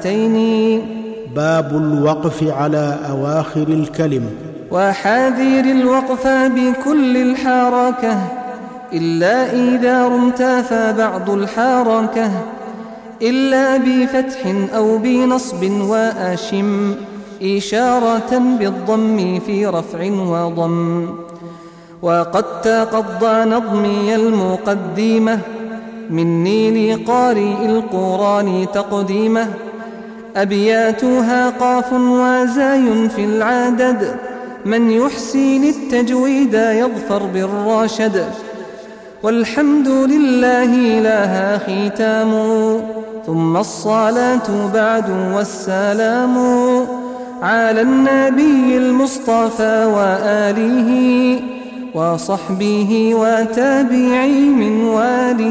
هاتين باب الوقف على أواخر الكلم. وحاذير الوقف بكل الحركة إلا إذا رمت فبعض الحركة إلا بفتح أو بنصب وأشم إشارة بالضم في رفع وضم. وقد تقضى نظمي المقدمة مني لقارئ القرآن تقديمة. أبياتها قاف وزاي في العدد. من يحسن التجويد يظفر بالراشد. والحمد لله لها ختام. ثم الصلاة بعد والسلام على النبي المصطفى وآله وصحبه وتابعي من واله